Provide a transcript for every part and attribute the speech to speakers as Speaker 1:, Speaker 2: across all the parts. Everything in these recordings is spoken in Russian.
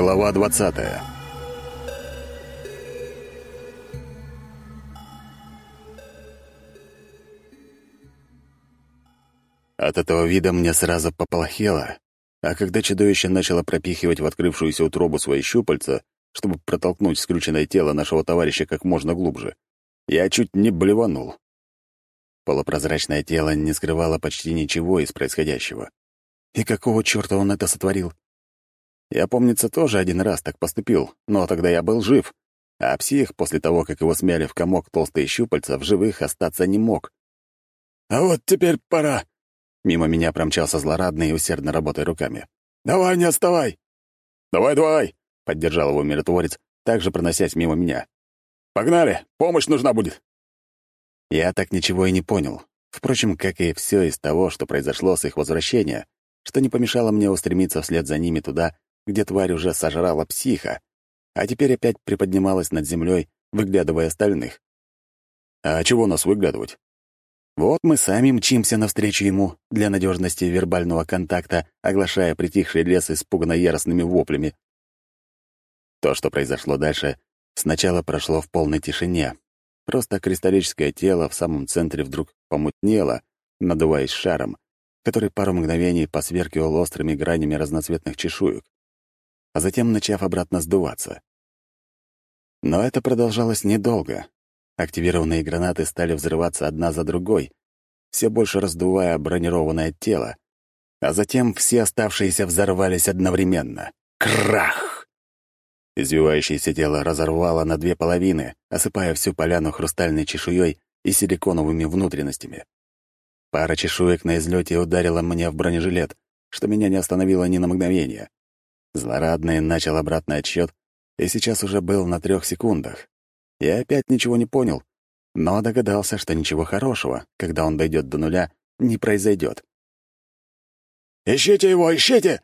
Speaker 1: Глава 20 От этого вида мне сразу поплохело, а когда чудовище начало пропихивать в открывшуюся утробу свои щупальца, чтобы протолкнуть скрюченное тело нашего товарища как можно глубже, я чуть не блеванул. Полупрозрачное тело не скрывало почти ничего из происходящего. И какого черта он это сотворил? Я, помнится, тоже один раз так поступил, но тогда я был жив, а псих, после того, как его смяли в комок толстые щупальца, в живых остаться не мог. «А вот теперь пора!» Мимо меня промчался злорадный и усердно работая руками. «Давай, не отставай!» «Давай, давай!» — поддержал его миротворец, также проносясь мимо меня. «Погнали! Помощь нужна будет!» Я так ничего и не понял. Впрочем, как и все из того, что произошло с их возвращения, что не помешало мне устремиться вслед за ними туда, где тварь уже сожрала психа, а теперь опять приподнималась над землей, выглядывая остальных. А чего нас выглядывать? Вот мы сами мчимся навстречу ему для надежности вербального контакта, оглашая притихший лес испуганно яростными воплями. То, что произошло дальше, сначала прошло в полной тишине. Просто кристаллическое тело в самом центре вдруг помутнело, надуваясь шаром, который пару мгновений посверкивал острыми гранями разноцветных чешуек а затем начав обратно сдуваться. Но это продолжалось недолго. Активированные гранаты стали взрываться одна за другой, все больше раздувая бронированное тело, а затем все оставшиеся взорвались одновременно. Крах! Извивающееся тело разорвало на две половины, осыпая всю поляну хрустальной чешуей и силиконовыми внутренностями. Пара чешуек на излете ударила мне в бронежилет, что меня не остановило ни на мгновение. Злорадный начал обратный отсчет и сейчас уже был на трех секундах. Я опять ничего не понял, но догадался, что ничего хорошего, когда он дойдет до нуля, не произойдет. «Ищите его, ищите!»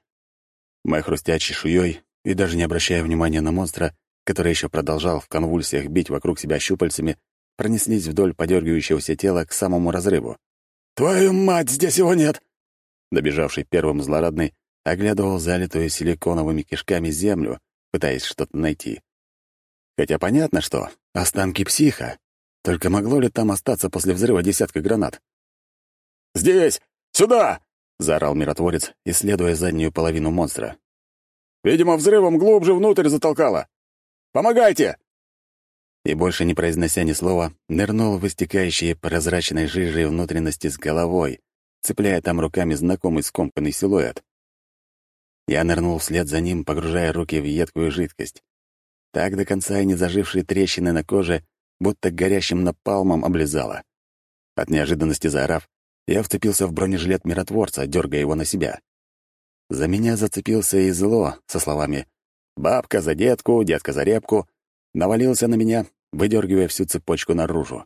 Speaker 1: Мы, хрустя чешуей и даже не обращая внимания на монстра, который еще продолжал в конвульсиях бить вокруг себя щупальцами, пронеслись вдоль подергивающегося тела к самому разрыву. «Твою мать, здесь его нет!» Добежавший первым злорадный оглядывал залитую силиконовыми кишками землю, пытаясь что-то найти. Хотя понятно, что останки психа. Только могло ли там остаться после взрыва десятка гранат? «Здесь! Сюда!» — заорал миротворец, исследуя заднюю половину монстра. «Видимо, взрывом глубже внутрь затолкало! Помогайте!» И больше не произнося ни слова, нырнул в истекающие прозрачной жижей внутренности с головой, цепляя там руками знакомый скомканный силуэт. Я нырнул вслед за ним, погружая руки в едкую жидкость. Так до конца и не зажившие трещины на коже будто горящим напалмом облизало. От неожиданности заорав, я вцепился в бронежилет миротворца, дергая его на себя. За меня зацепился и зло, со словами «бабка за детку, детка за репку», навалился на меня, выдергивая всю цепочку наружу.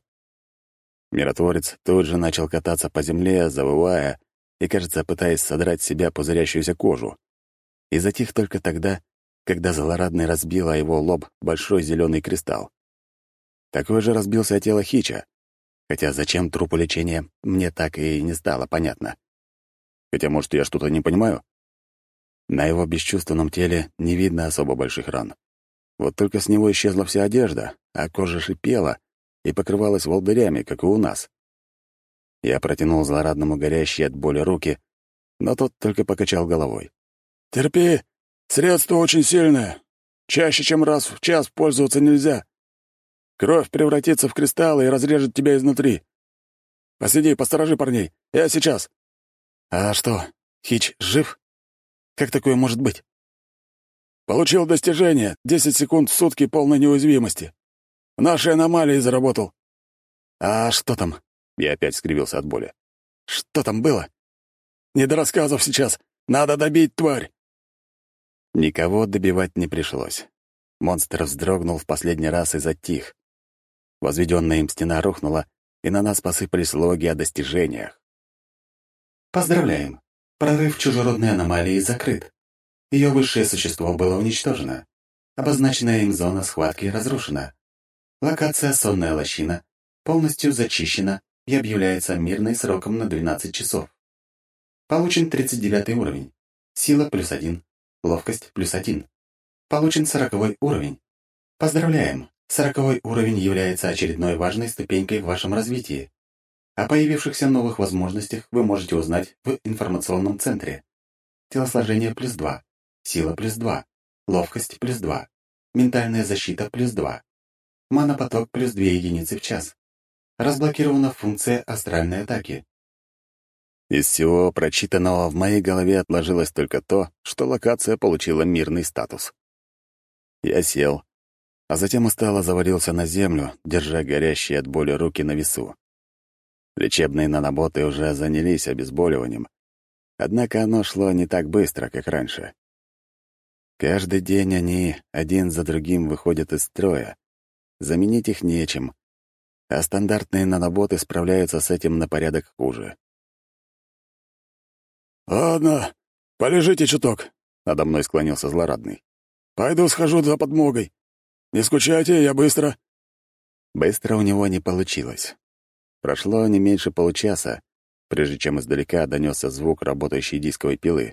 Speaker 1: Миротворец тут же начал кататься по земле, завывая и, кажется, пытаясь содрать с себя пузырящуюся кожу и затих только тогда, когда злорадный разбил о его лоб большой зеленый кристалл. Такой же разбился тело Хича, хотя зачем трупу лечения, мне так и не стало понятно. Хотя, может, я что-то не понимаю? На его бесчувственном теле не видно особо больших ран. Вот только с него исчезла вся одежда, а кожа шипела и покрывалась волдырями, как и у нас. Я протянул злорадному горящие от боли руки, но тот только покачал головой. «Терпи. Средство очень сильное. Чаще, чем раз в час пользоваться нельзя. Кровь превратится в кристаллы и разрежет тебя изнутри. Посиди, посторожи парней. Я сейчас». «А что, Хич жив? Как такое может быть?» «Получил достижение. Десять секунд в сутки полной неуязвимости. В нашей аномалии заработал». «А что там?» Я опять скривился от боли. «Что там было?» «Не до рассказов сейчас. Надо добить тварь». Никого добивать не пришлось. Монстр вздрогнул в последний раз и затих. Возведенная им стена рухнула, и на нас посыпались логи о достижениях.
Speaker 2: Поздравляем! Прорыв чужеродной аномалии закрыт. Ее высшее существо было уничтожено. Обозначенная им зона схватки разрушена. Локация «Сонная лощина» полностью зачищена и объявляется мирной сроком на 12 часов. Получен 39 уровень. Сила плюс один, Ловкость плюс один. Получен сороковой уровень. Поздравляем! Сороковой уровень является очередной важной ступенькой в вашем развитии. О появившихся новых возможностях вы можете узнать в информационном центре. Телосложение плюс 2, сила плюс 2, ловкость плюс 2, ментальная защита плюс 2, манопоток плюс 2 единицы в час. Разблокирована функция астральной атаки.
Speaker 1: Из всего прочитанного в моей голове отложилось только то, что локация получила мирный статус. Я сел, а затем устало завалился на землю, держа горящие от боли руки на весу. Лечебные наноботы уже занялись обезболиванием, однако оно шло не так быстро, как раньше. Каждый день они один за другим выходят из строя. Заменить их нечем, а стандартные наноботы справляются с этим на порядок хуже.
Speaker 3: «Ладно, полежите чуток», — надо мной склонился злорадный. «Пойду схожу за подмогой. Не скучайте, я быстро».
Speaker 1: Быстро у него не получилось. Прошло не меньше получаса, прежде чем издалека донесся звук работающей дисковой пилы.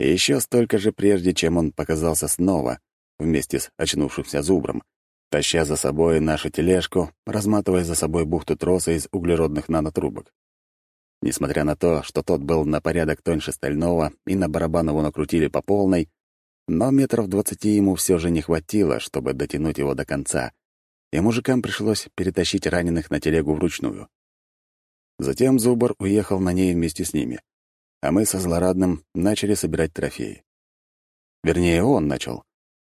Speaker 1: И еще столько же, прежде чем он показался снова, вместе с очнувшимся зубром, таща за собой нашу тележку, разматывая за собой бухту троса из углеродных нанотрубок. Несмотря на то, что тот был на порядок тоньше стального и на барабан его накрутили по полной, но метров двадцати ему все же не хватило, чтобы дотянуть его до конца, и мужикам пришлось перетащить раненых на телегу вручную. Затем Зубр уехал на ней вместе с ними, а мы со Злорадным начали собирать трофеи. Вернее, он начал,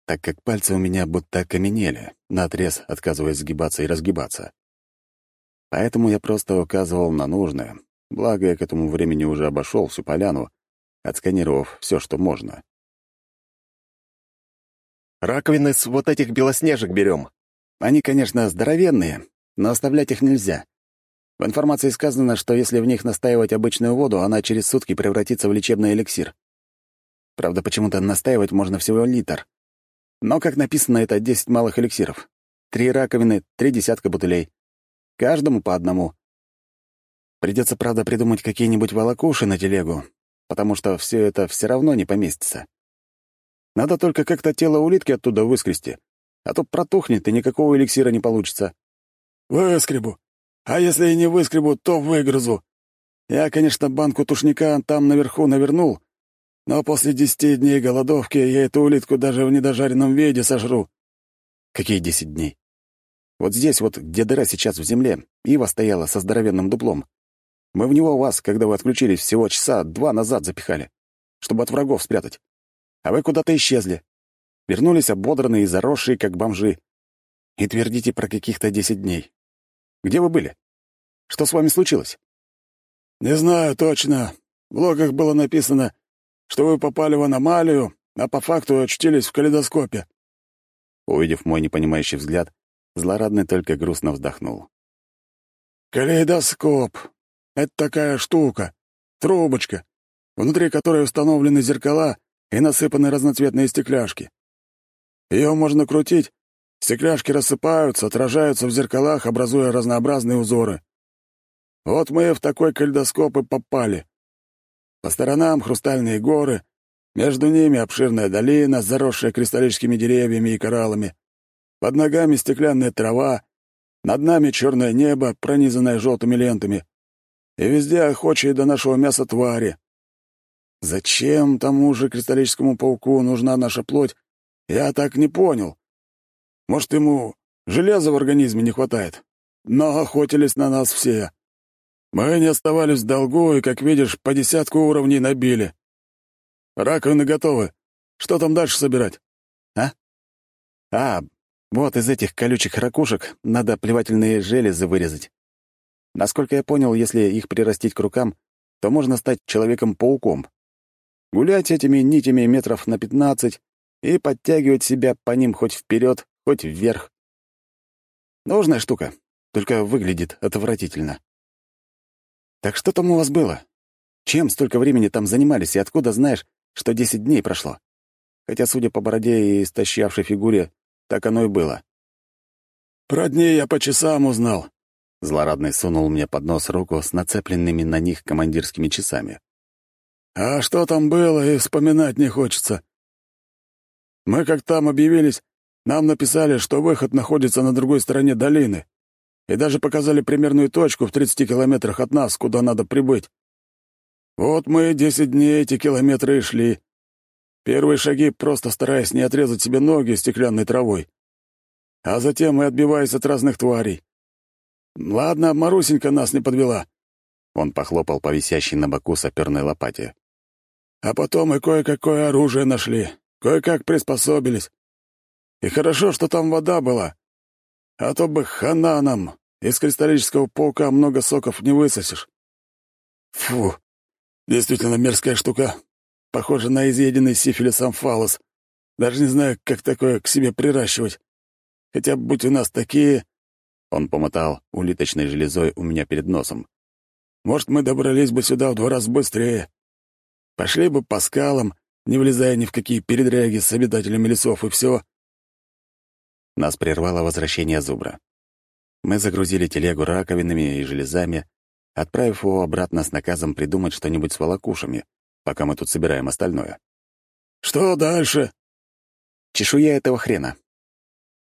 Speaker 1: так как пальцы у меня будто окаменели, наотрез отказываясь сгибаться и разгибаться. Поэтому я просто указывал на нужное, Благо, я к этому времени уже обошел всю поляну, отсканировав все, что можно.
Speaker 4: «Раковины с вот этих белоснежек берем.
Speaker 1: Они, конечно, здоровенные, но оставлять их нельзя. В информации сказано, что если в них настаивать обычную воду, она через сутки превратится в лечебный эликсир. Правда, почему-то настаивать можно всего литр. Но, как написано, это 10 малых эликсиров. Три раковины, три десятка бутылей. Каждому по одному. Придется, правда, придумать какие-нибудь волокуши на телегу, потому что все это все равно не поместится. Надо только как-то тело улитки оттуда выскрести, а то протухнет, и никакого эликсира не получится.
Speaker 3: «Выскребу. А если и не выскребу, то выгрызу. Я, конечно, банку тушника там наверху навернул, но после десяти дней голодовки я эту улитку даже в недожаренном виде сожру».
Speaker 1: «Какие десять дней? Вот здесь вот, где дыра сейчас в земле, ива стояла со здоровенным дуплом. Мы в него вас, когда вы отключились, всего часа два назад запихали, чтобы от врагов спрятать. А вы куда-то исчезли. Вернулись ободранные и заросшие, как бомжи. И твердите про каких-то десять дней. Где вы были? Что с вами случилось?
Speaker 3: Не знаю точно. В логах было написано, что вы попали в аномалию, а по факту очутились в калейдоскопе.
Speaker 1: Увидев мой непонимающий взгляд, злорадный только грустно вздохнул.
Speaker 3: «Калейдоскоп. Это такая штука, трубочка, внутри которой установлены зеркала и насыпаны разноцветные стекляшки. Ее можно крутить, стекляшки рассыпаются, отражаются в зеркалах, образуя разнообразные узоры. Вот мы в такой кальдоскоп и попали. По сторонам хрустальные горы, между ними обширная долина, заросшая кристаллическими деревьями и кораллами. Под ногами стеклянная трава, над нами черное небо, пронизанное желтыми лентами и везде охочие до нашего мяса твари. Зачем тому же кристаллическому пауку нужна наша плоть, я так не понял. Может, ему железа в организме не хватает? Но охотились на нас все. Мы не оставались в долгу и, как видишь, по десятку уровней набили. Раковины готовы. Что там дальше собирать?
Speaker 1: А? А, вот из этих колючих ракушек надо плевательные железы вырезать. Насколько я понял, если их прирастить к рукам, то можно стать Человеком-пауком. Гулять этими нитями метров на пятнадцать и подтягивать себя по ним хоть вперед, хоть вверх. Нужная штука, только выглядит отвратительно. Так что там у вас было? Чем столько времени там занимались, и откуда знаешь, что десять дней прошло? Хотя, судя по бороде и истощавшей фигуре, так оно и было.
Speaker 3: Про дни я по часам узнал.
Speaker 1: Злорадный сунул мне под нос руку с нацепленными на них командирскими часами.
Speaker 3: «А что там было, и вспоминать не хочется. Мы как там объявились, нам написали, что выход находится на другой стороне долины, и даже показали примерную точку в 30 километрах от нас, куда надо прибыть. Вот мы десять дней эти километры и шли. Первые шаги просто стараясь не отрезать себе ноги стеклянной травой. А затем и отбиваясь от разных тварей. Ладно, Марусенька нас не подвела.
Speaker 1: Он похлопал по висящей на боку саперной лопате.
Speaker 3: А потом и кое-какое оружие нашли, кое-как приспособились. И хорошо, что там вода была. А то бы хана нам, из кристаллического паука много соков не высосешь. Фу, действительно мерзкая штука. Похоже на изъеденный сифилисом фалос. Даже не знаю, как такое к себе приращивать. Хотя, будь у нас такие...» Он помотал улиточной железой у меня перед носом. «Может, мы добрались бы сюда в два раза быстрее. Пошли бы по скалам, не влезая ни в какие передряги с обитателями лесов, и все.
Speaker 1: Нас прервало возвращение зубра. Мы загрузили телегу раковинами и железами, отправив его обратно с наказом придумать что-нибудь с волокушами, пока мы тут собираем остальное.
Speaker 3: «Что дальше?»
Speaker 1: «Чешуя этого хрена.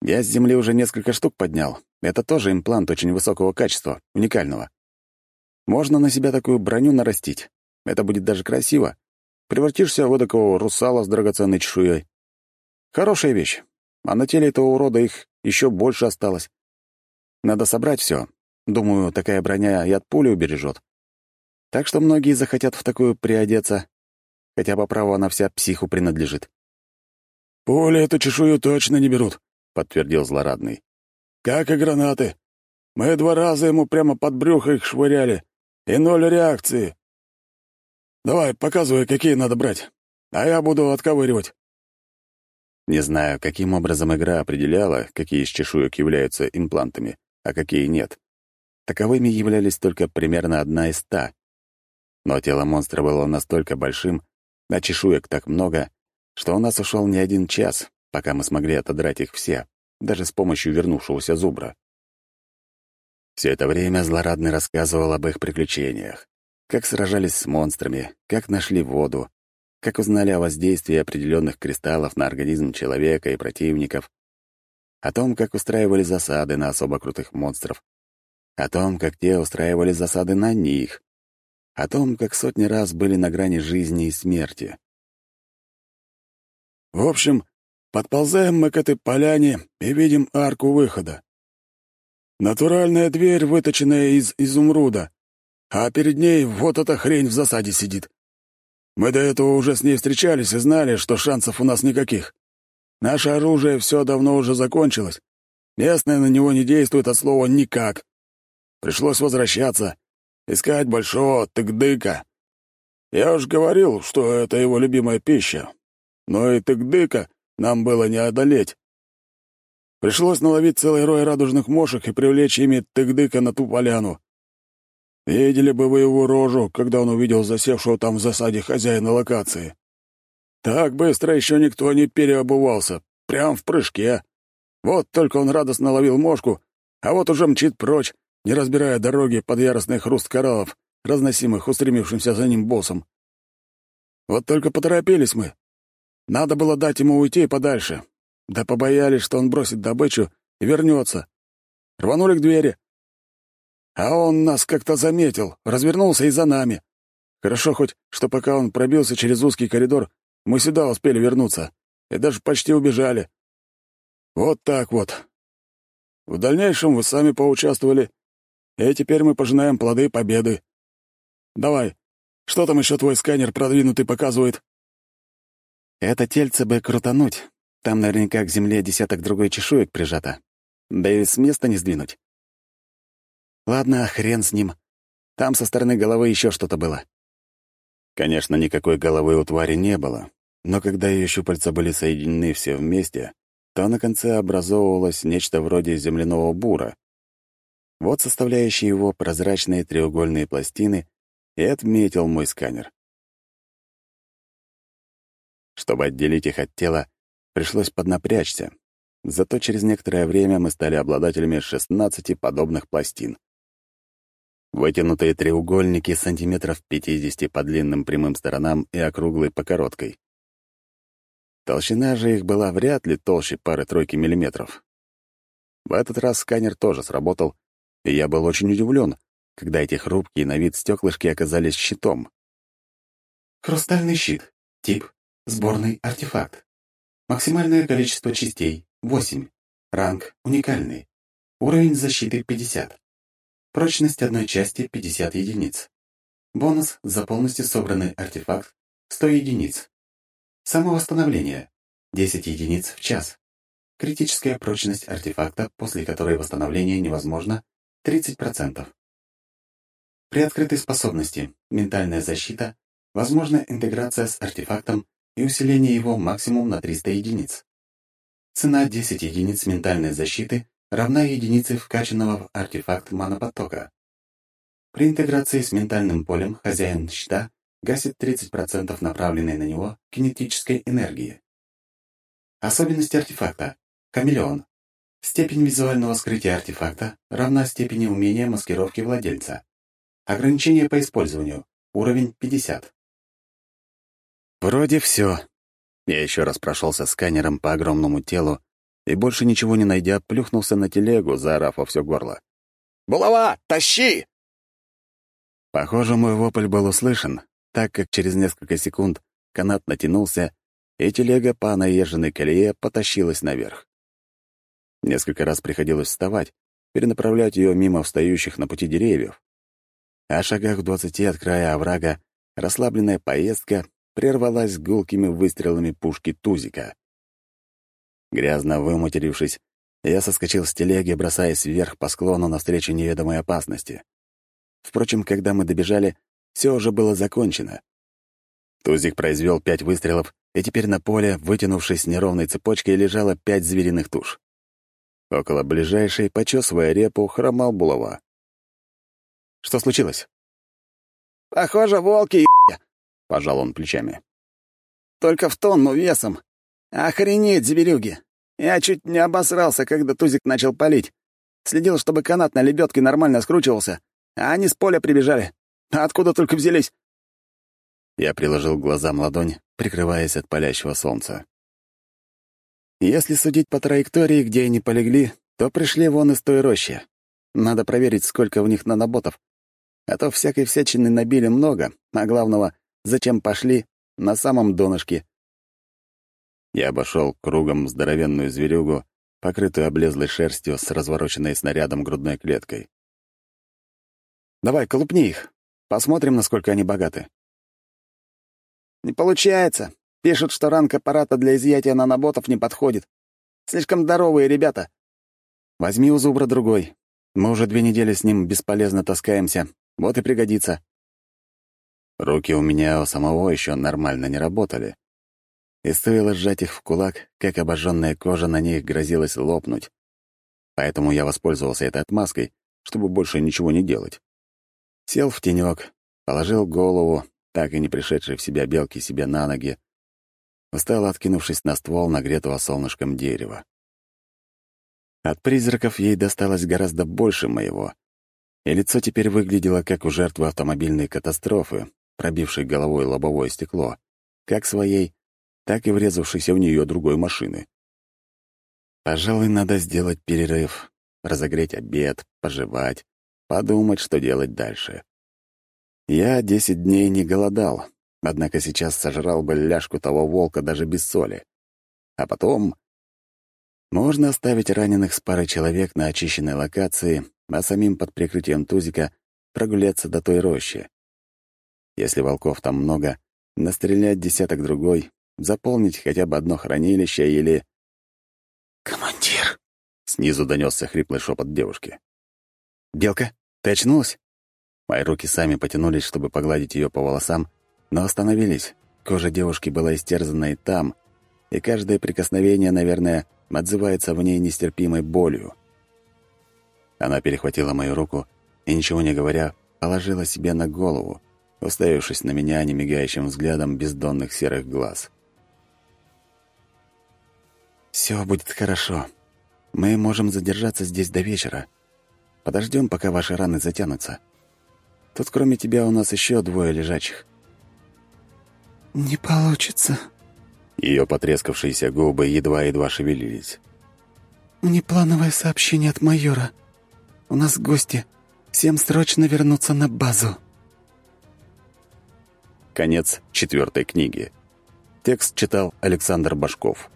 Speaker 1: Я с земли уже несколько штук поднял. Это тоже имплант очень высокого качества, уникального. Можно на себя такую броню нарастить. Это будет даже красиво. Превратишься в такого русала с драгоценной чешуей. Хорошая вещь. А на теле этого урода их еще больше осталось. Надо собрать все. Думаю, такая броня и от пули убережет. Так что многие захотят в такую приодеться. Хотя по праву она вся психу принадлежит.
Speaker 3: «Пули эту чешую точно не берут», — подтвердил злорадный. «Как и гранаты. Мы два раза ему прямо под брюхо их швыряли, и ноль реакции. Давай, показывай, какие надо брать, а я буду отковыривать».
Speaker 1: Не знаю, каким образом игра определяла, какие из чешуек являются имплантами, а какие нет. Таковыми являлись только примерно одна из ста. Но тело монстра было настолько большим, а чешуек так много, что у нас ушел не один час, пока мы смогли отодрать их все, даже с помощью вернувшегося зубра. Все это время Злорадный рассказывал об их приключениях, как сражались с монстрами, как нашли воду, как узнали о воздействии определенных кристаллов на организм человека и противников, о том, как устраивали засады на особо крутых монстров, о том, как те устраивали засады на них, о том, как сотни раз были на грани жизни и смерти.
Speaker 3: В общем, подползаем мы к этой поляне и видим арку выхода. Натуральная дверь, выточенная из изумруда, а перед ней вот эта хрень в засаде сидит. Мы до этого уже с ней встречались и знали, что шансов у нас никаких. Наше оружие все давно уже закончилось. Местное на него не действует от слова «никак». Пришлось возвращаться, искать большого тыгдыка. Я уж говорил, что это его любимая пища. Но и тыгдыка нам было не одолеть. Пришлось наловить целый рой радужных мошек и привлечь ими тыгдыка на ту поляну. Видели бы вы его рожу, когда он увидел засевшего там в засаде хозяина локации. Так быстро еще никто не переобувался, прям в прыжке. Вот только он радостно ловил мошку, а вот уже мчит прочь, не разбирая дороги под яростный хруст кораллов, разносимых устремившимся за ним боссом. Вот только поторопились мы. Надо было дать ему уйти подальше. Да побоялись, что он бросит добычу и вернется. Рванули к двери, а он нас как-то заметил, развернулся и за нами. Хорошо хоть, что пока он пробился через узкий коридор, мы сюда успели вернуться и даже почти убежали. Вот так вот. В дальнейшем вы сами поучаствовали, и теперь мы пожинаем плоды победы. Давай, что там еще твой сканер продвинутый показывает?
Speaker 1: Это тельце бы крутануть. Там наверняка к земле десяток другой чешуек прижато. Да и с места не сдвинуть. Ладно, хрен с ним. Там со стороны головы еще что-то было. Конечно, никакой головы у твари не было, но когда ее щупальца были соединены все вместе, то на конце образовывалось нечто вроде земляного бура. Вот составляющие его прозрачные треугольные пластины и отметил мой сканер. Чтобы отделить их от тела, пришлось поднапрячься. Зато через некоторое время мы стали обладателями 16 подобных пластин. Вытянутые треугольники сантиметров 50 по длинным прямым сторонам и округлой по короткой. Толщина же их была вряд ли толще пары-тройки миллиметров. В этот раз сканер тоже сработал, и я был очень удивлен, когда эти хрупкие на вид стеклышки оказались щитом.
Speaker 2: Хрустальный щит. Тип — сборный артефакт. Максимальное количество частей — 8. Ранг — уникальный. Уровень защиты — 50. Прочность одной части — 50 единиц. Бонус за полностью собранный артефакт — 100 единиц. Самовосстановление — 10 единиц в час. Критическая прочность артефакта, после которой восстановление невозможно, 30%. При открытой способности «Ментальная защита» возможна интеграция с артефактом и усиление его максимум на 300 единиц. Цена 10 единиц ментальной защиты равна единице вкачанного в артефакт манопотока. При интеграции с ментальным полем хозяин щита гасит 30% направленной на него кинетической энергии. Особенности артефакта. Хамелеон. Степень визуального скрытия артефакта равна степени умения маскировки владельца. Ограничение по использованию. Уровень 50.
Speaker 1: Вроде все. Я еще раз прошелся сканером по огромному телу и, больше ничего не найдя, плюхнулся на телегу, заорав во все горло.
Speaker 4: «Булава, тащи!»
Speaker 1: Похоже, мой вопль был услышан, так как через несколько секунд канат натянулся, и телега по наезженной колее потащилась наверх. Несколько раз приходилось вставать, перенаправлять ее мимо встающих на пути деревьев. А шагах в двадцати от края оврага расслабленная поездка прервалась гулкими выстрелами пушки Тузика. Грязно выматерившись, я соскочил с телеги, бросаясь вверх по склону навстречу неведомой опасности. Впрочем, когда мы добежали, все уже было закончено. Тузик произвел пять выстрелов, и теперь на поле, вытянувшись неровной цепочкой, лежало пять звериных туш. Около ближайшей, почесывая репу, хромал булава. «Что случилось?»
Speaker 4: «Похоже, волки, —
Speaker 1: пожал он плечами.
Speaker 4: «Только в тонну весом. Охренеть, зверюги! Я чуть не обосрался, когда тузик начал палить. Следил, чтобы канат на лебедке нормально скручивался, а они с поля прибежали. Откуда только взялись?»
Speaker 1: Я приложил к глазам ладонь, прикрываясь от палящего солнца. Если судить по траектории, где они полегли, то пришли вон из той рощи. Надо проверить, сколько в них наноботов. А то всякой всячины набили много, а главного, зачем пошли, на самом донышке. Я обошел кругом здоровенную зверюгу, покрытую облезлой шерстью с развороченной снарядом грудной клеткой. «Давай, колупни их. Посмотрим, насколько они богаты».
Speaker 4: «Не получается. Пишут, что ранг аппарата для изъятия наноботов не подходит. Слишком здоровые ребята.
Speaker 1: Возьми у зубра другой. Мы уже две недели с ним бесполезно таскаемся. Вот и пригодится. Руки у меня у самого еще нормально не работали. И стоило сжать их в кулак, как обожженная кожа на них грозилась лопнуть. Поэтому я воспользовался этой отмазкой, чтобы больше ничего не делать. Сел в тенек, положил голову, так и не пришедшей в себя белки себе на ноги, устало откинувшись на ствол нагретого солнышком дерева. От призраков ей досталось гораздо больше моего, и лицо теперь выглядело как у жертвы автомобильной катастрофы, пробившей головой лобовое стекло, как своей, так и врезавшейся в нее другой машины. Пожалуй, надо сделать перерыв, разогреть обед, пожевать, подумать, что делать дальше. Я десять дней не голодал, однако сейчас сожрал бы ляжку того волка даже без соли. А потом... Можно оставить раненых с парой человек на очищенной локации, а самим под прикрытием тузика прогуляться до той рощи. Если волков там много, настрелять десяток-другой, заполнить хотя бы одно хранилище или...
Speaker 4: «Командир!»
Speaker 1: — снизу донесся хриплый шепот девушки. «Белка, ты очнулась?» Мои руки сами потянулись, чтобы погладить ее по волосам, но остановились. Кожа девушки была истерзана и там, и каждое прикосновение, наверное, отзывается в ней нестерпимой болью. Она перехватила мою руку и, ничего не говоря, положила себе на голову, уставившись на меня немигающим взглядом бездонных серых глаз. «Все будет хорошо. Мы можем задержаться здесь до вечера. Подождем, пока ваши раны затянутся. Тут кроме тебя у нас еще двое лежачих».
Speaker 2: «Не получится.
Speaker 1: Ее потрескавшиеся губы едва-едва шевелились.
Speaker 2: «Внеплановое сообщение от майора. У нас гости. Всем срочно вернуться на базу».
Speaker 1: Конец четвертой книги. Текст читал Александр Башков.